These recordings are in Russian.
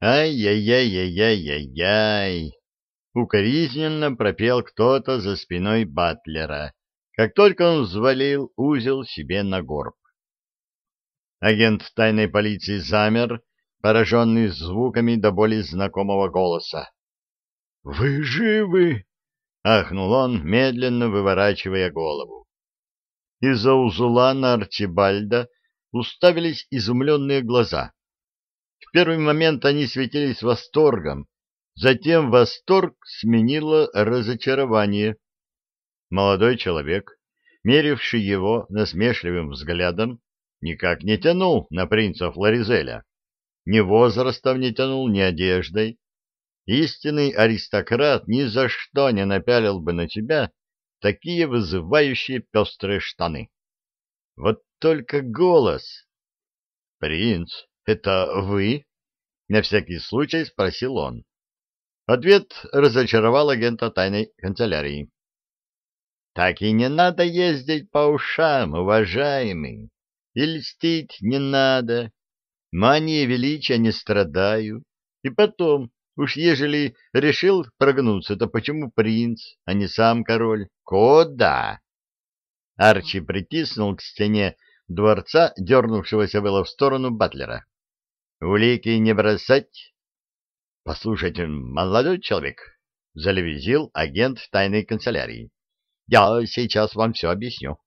Ай-яй-яй-яй-яй-яй! Укоризненно пропел кто-то за спиной Батлера, как только он взвалил узел себе на горб. Агент тайной полиции замер, пораженный звуками до боли знакомого голоса. «Вы живы?» — ахнул он, медленно выворачивая голову. Из-за узла на Арчибальда уставились изумленные глаза. В первый момент они светились восторгом, затем восторг сменило разочарование. Молодой человек, меривший его насмешливым взглядом, никак не тянул на принца Флоризеля. Ни возрастом не тянул, ни одеждой. Истинный аристократ ни за что не напялил бы на тебя такие вызывающие пестрые штаны. Вот только голос. «Принц, это вы?» — на всякий случай спросил он. Ответ разочаровал агента тайной канцелярии. «Так и не надо ездить по ушам, уважаемый, и льстить не надо. Мания величия не страдаю. И потом, уж ежели решил прогнуться, то почему принц, а не сам король? Куда?» Арчи притиснул к стене дворца, дернувшегося было в сторону Батлера. «Улики не бросать?» «Послушайте, молодой человек», — залевизил агент тайной канцелярии. «Я сейчас вам все объясню».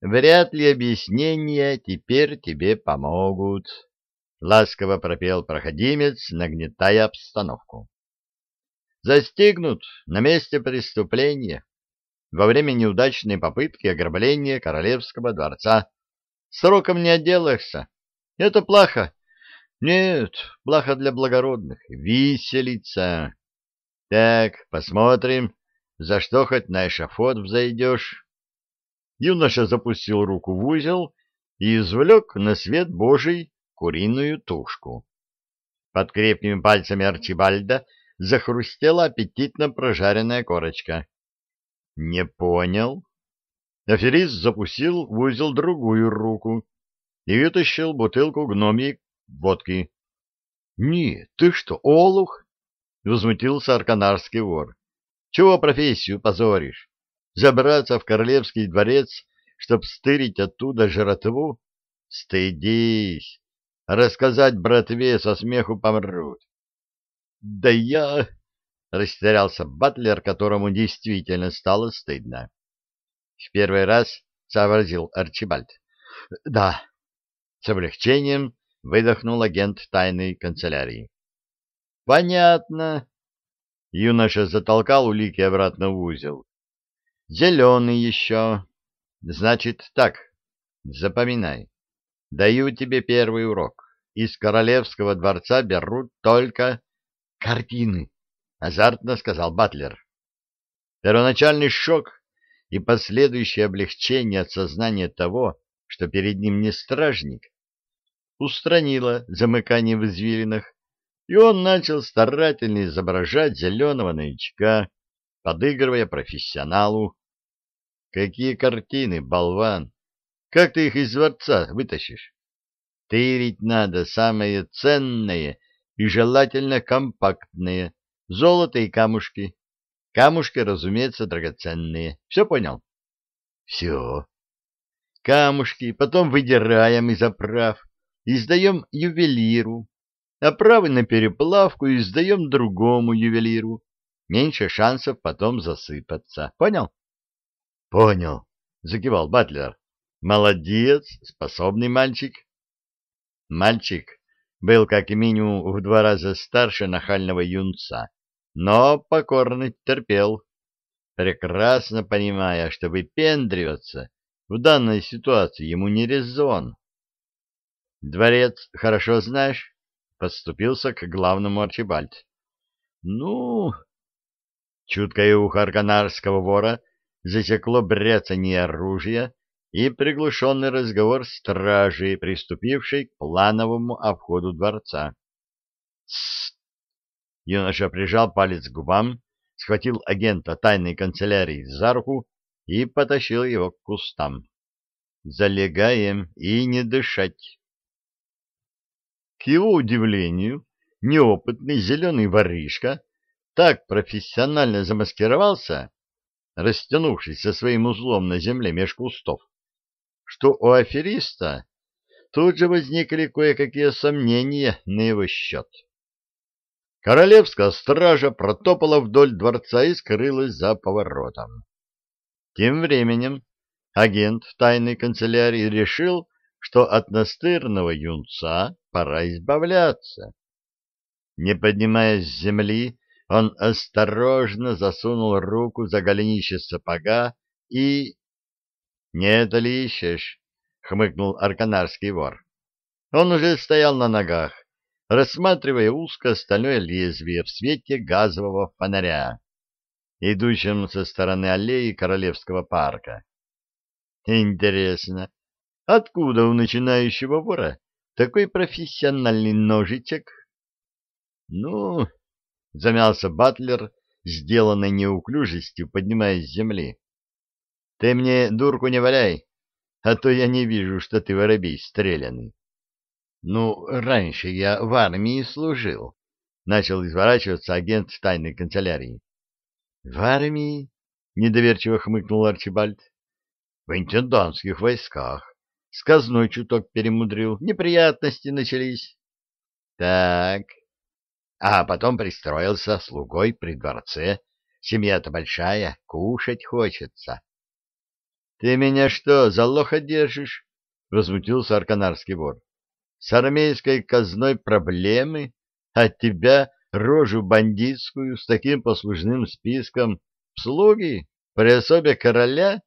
«Вряд ли объяснения теперь тебе помогут», — ласково пропел проходимец, нагнетая обстановку. «Застигнут на месте преступления во время неудачной попытки ограбления королевского дворца. Сроком не отделаешься. Это плохо. Нет, плохо для благородных. Виселица. Так, посмотрим, за что хоть на эшафот взойдешь. Юноша запустил руку в узел и извлек на свет Божий куриную тушку. Под крепкими пальцами Арчибальда захрустела аппетитно прожаренная корочка. Не понял. Аферист запустил в узел другую руку и вытащил бутылку гномьей водки. — Не, ты что, олух? — возмутился арканарский вор. — Чего профессию позоришь? Забраться в королевский дворец, чтоб стырить оттуда жратву? Стыдись! Рассказать братве со смеху помрут. — Да я... — растерялся Батлер, которому действительно стало стыдно. — В первый раз сообразил Арчибальд. — Да. С облегчением выдохнул агент тайной канцелярии. — Понятно. Юноша затолкал улики обратно в узел. — Зеленый еще. Значит так, запоминай. Даю тебе первый урок. Из королевского дворца берут только картины — азартно сказал Батлер. Первоначальный шок и последующее облегчение от сознания того, что перед ним не стражник, устранило замыкание в извилинах, и он начал старательно изображать зеленого новичка, подыгрывая профессионалу. Какие картины, болван! Как ты их из дворца вытащишь? Тырить надо самое ценное и желательно компактное, Золото и камушки. Камушки, разумеется, драгоценные. Все понял? Все. Камушки потом выдираем из оправ и сдаем ювелиру. Оправы на переплавку и сдаем другому ювелиру. Меньше шансов потом засыпаться. Понял? Понял, закивал Батлер. Молодец, способный мальчик. Мальчик был как минимум в два раза старше нахального юнца но покорно терпел, прекрасно понимая, что выпендриваться в данной ситуации ему не резон. «Дворец хорошо знаешь?» — подступился к главному Арчибальд. «Ну...» Чуткое ухо арканарского вора засекло бряцание оружия и приглушенный разговор стражи, приступившей к плановому обходу дворца. Юноша прижал палец к губам, схватил агента тайной канцелярии за руку и потащил его к кустам. Залегаем и не дышать. К его удивлению, неопытный зеленый воришка так профессионально замаскировался, растянувшись со своим узлом на земле меж кустов, что у афериста тут же возникли кое-какие сомнения на его счет. Королевская стража протопала вдоль дворца и скрылась за поворотом. Тем временем агент тайной канцелярии решил, что от настырного юнца пора избавляться. Не поднимаясь с земли, он осторожно засунул руку за голенище сапога и... — Не это ли ищешь? — хмыкнул арканарский вор. Он уже стоял на ногах, рассматривая узкое стальное лезвие в свете газового фонаря, идущем со стороны аллеи Королевского парка. Интересно, откуда у начинающего вора такой профессиональный ножичек? Ну, замялся Батлер, сделанной неуклюжестью, поднимаясь с земли. Ты мне дурку не валяй, а то я не вижу, что ты воробей стреляный. Ну, раньше я в армии служил, начал изворачиваться агент тайной канцелярии. В армии? недоверчиво хмыкнул Арчибальд. В интендантских войсках. С казной чуток перемудрил. Неприятности начались. Так. А потом пристроился слугой при дворце. Семья-то большая, кушать хочется. — Ты меня что, за лоха держишь? — возмутился арканарский вор. — С армейской казной проблемы, а тебя, рожу бандитскую, с таким послужным списком, слуги при особе короля?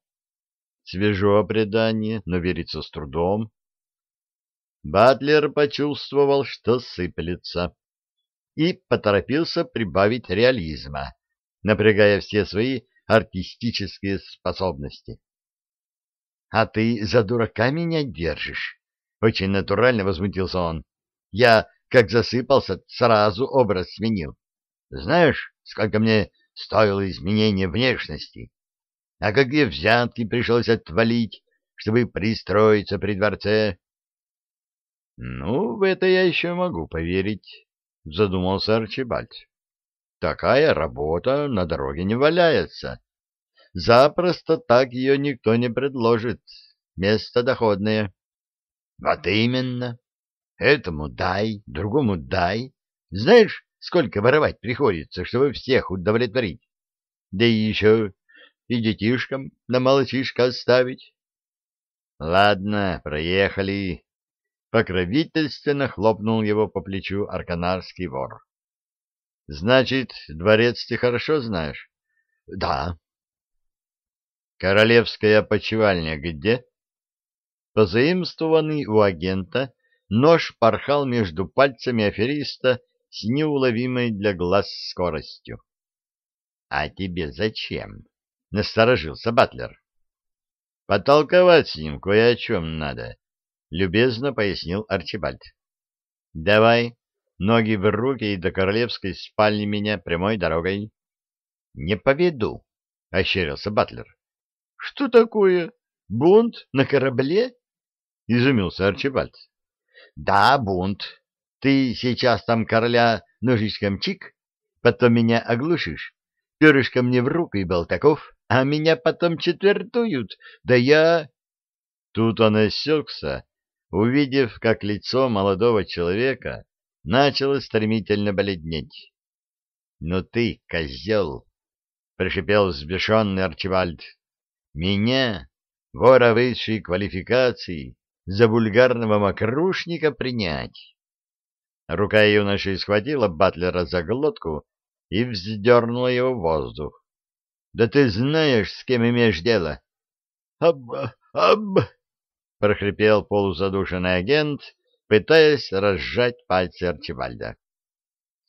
Свежо предание, но верится с трудом. Батлер почувствовал, что сыплется, и поторопился прибавить реализма, напрягая все свои артистические способности. — А ты за дурака меня держишь? — очень натурально возмутился он. — Я, как засыпался, сразу образ сменил. Знаешь, сколько мне стоило изменение внешности? А какие взятки пришлось отвалить, чтобы пристроиться при дворце? — Ну, в это я еще могу поверить, — задумался Арчибальд. — Такая работа на дороге не валяется. Запросто так ее никто не предложит. Место доходное. — Вот именно. Этому дай, другому дай. Знаешь, сколько воровать приходится, чтобы всех удовлетворить? Да и еще и детишкам на молочишко оставить. Ладно, проехали. Покровительственно хлопнул его по плечу арканарский вор. Значит, дворец ты хорошо знаешь? Да. Королевская почевальня где? Позаимствованный у агента, нож порхал между пальцами афериста с неуловимой для глаз скоростью. — А тебе зачем? — насторожился Батлер. — Потолковать с ним кое о чем надо, — любезно пояснил Арчибальд. — Давай, ноги в руки и до королевской спальни меня прямой дорогой. — Не поведу, — ощерился Батлер. — Что такое? Бунт на корабле? — изумился Арчибальд. — Да, бунт. Ты сейчас там короля ножичком чик, потом меня оглушишь, перышко мне в руку и был таков, а меня потом четвертуют, да я... Тут он осекся, увидев, как лицо молодого человека начало стремительно бледнеть. — Ну ты, козел! — пришипел взбешенный Арчибальд. — Меня, вора высшей квалификации, за вульгарного мокрушника принять? Рука юноши схватила Батлера за глотку и вздернула его в воздух. Да ты знаешь, с кем имеешь дело? Аб, аб, прохрипел полузадушенный агент, пытаясь разжать пальцы Арчибальда.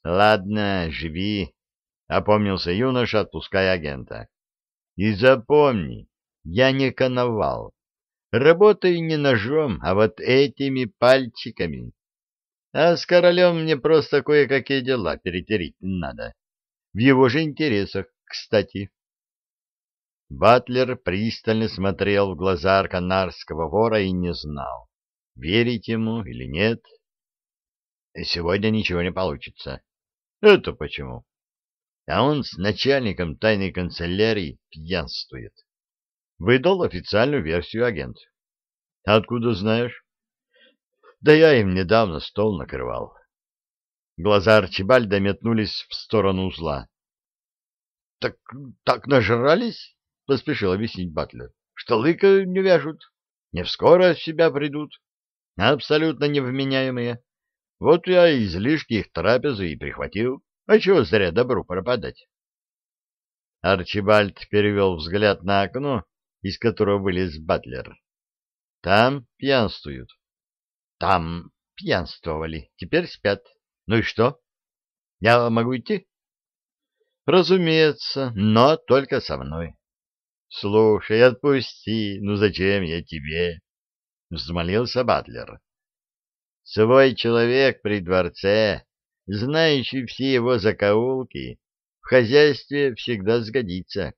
Ладно, живи, опомнился юноша, отпуская агента. И запомни, я не коновал. Работаю не ножом, а вот этими пальчиками. А с королем мне просто кое-какие дела перетереть надо. В его же интересах, кстати. Батлер пристально смотрел в глаза арканарского вора и не знал, верить ему или нет. Сегодня ничего не получится. Это почему? А он с начальником тайной канцелярии пьянствует. Выдал официальную версию агент. Откуда знаешь? Да я им недавно стол накрывал. Глаза Арчибальда метнулись в сторону узла. — Так так нажрались? — поспешил объяснить Батлер. — Что лыка не вяжут. Не вскоро себя придут. Абсолютно невменяемые. Вот я излишки их трапезы и прихватил. А чего зря добру пропадать? Арчибальд перевел взгляд на окно, из которого вылез Батлер. Там пьянствуют. Там пьянствовали, теперь спят. Ну и что? Я могу идти? Разумеется, но только со мной. Слушай, отпусти, ну зачем я тебе? Взмолился Батлер. Свой человек при дворце, знающий все его закоулки, в хозяйстве всегда сгодится.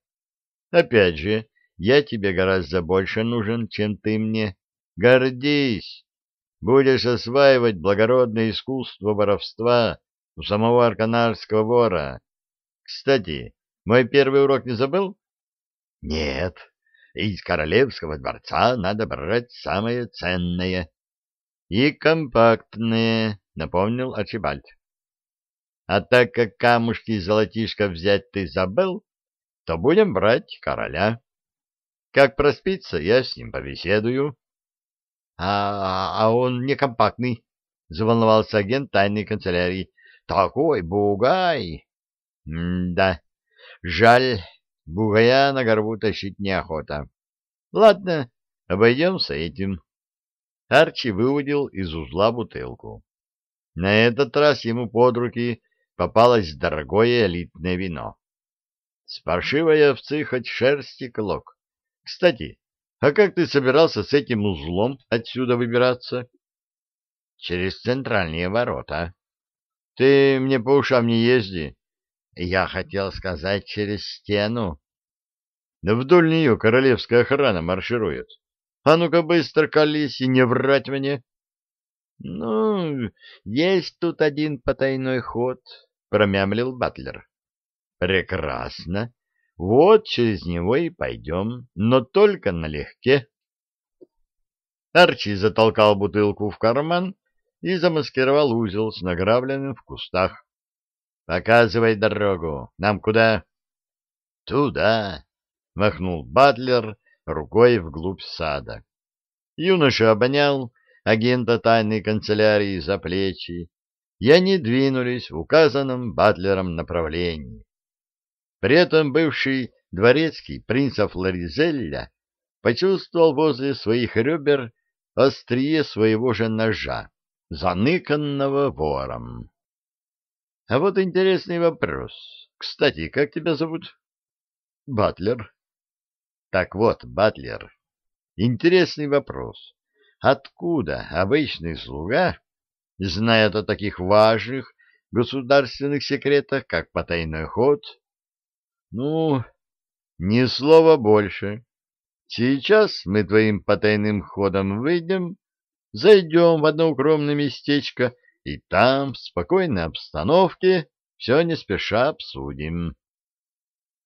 Опять же, я тебе гораздо больше нужен, чем ты мне. Гордись! Будешь осваивать благородное искусство воровства у самого арканарского вора. Кстати, мой первый урок не забыл? Нет, из королевского дворца надо брать самое ценное. И компактное, напомнил Арчибальд. А так как камушки и золотишко взять ты забыл, то будем брать короля. Как проспится, я с ним побеседую. А, а он не компактный, заволновался агент тайной канцелярии. Такой бугай. да, жаль, бугая на горбу тащить неохота. Ладно, обойдемся этим. Арчи выудил из узла бутылку. На этот раз ему под руки попалось дорогое элитное вино. С паршивой овцы хоть шерсти клок. Кстати, а как ты собирался с этим узлом отсюда выбираться? Через центральные ворота. Ты мне по ушам не езди. Я хотел сказать через стену. Вдоль нее королевская охрана марширует. А ну-ка быстро колись и не врать мне. Ну, есть тут один потайной ход, промямлил Батлер. Прекрасно. Вот через него и пойдем, но только налегке. Арчи затолкал бутылку в карман и замаскировал узел с награбленным в кустах. — Показывай дорогу. Нам куда? — Туда, — махнул Батлер рукой вглубь сада. Юноша обонял агента тайной канцелярии за плечи, и они двинулись в указанном Батлером направлении. При этом бывший дворецкий принца Флоризелля почувствовал возле своих ребер острие своего же ножа, заныканного вором. — А вот интересный вопрос. Кстати, как тебя зовут? — Батлер. — Так вот, Батлер, интересный вопрос. Откуда обычный слуга знает о таких важных государственных секретах, как потайной ход, ну, ни слова больше. Сейчас мы твоим потайным ходом выйдем, зайдем в одно укромное местечко и там, в спокойной обстановке, все не спеша обсудим.